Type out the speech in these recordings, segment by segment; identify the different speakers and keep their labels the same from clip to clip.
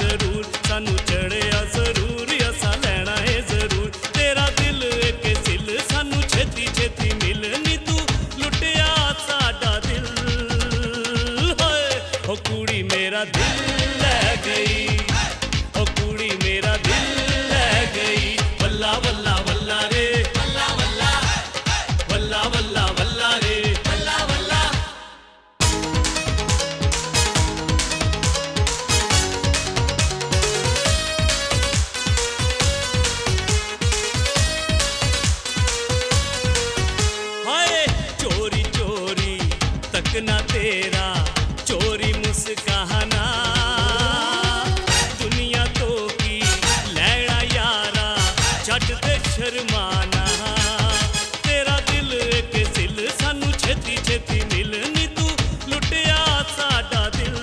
Speaker 1: करो सानू गरूर झलकना तेरा, चोरी मुस्काना दुनिया तो की लैड़ा यारा छट ते शर्माना। तेरा दिल एक सिल, सानू छेती छेती मिलनी तू, लुटिया साडा दिल।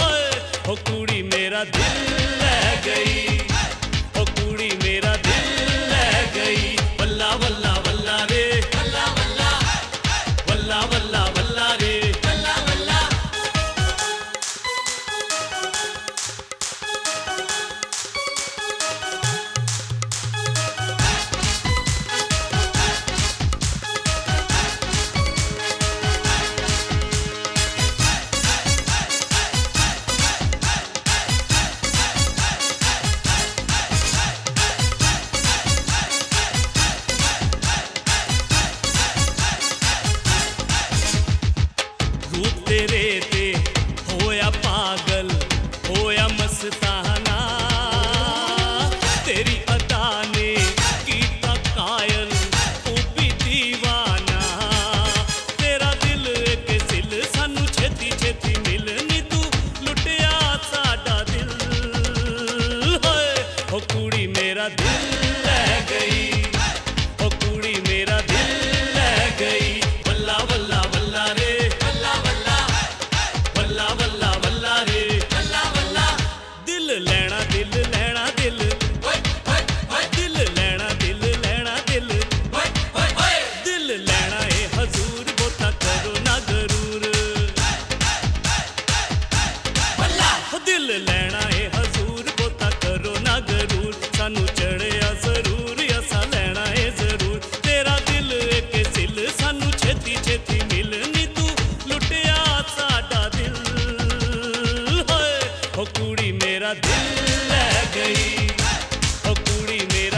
Speaker 1: होए ओ कुड़ी मेरा दिल लै गई, ओ कुड़ी मेरा मस्ताना तेरी ने कायल भी दीवाना। तेरा दिल सानू छेती तू। लुटिया दिल। दिल। दिल लग गई। ओ कुड़ी मेरा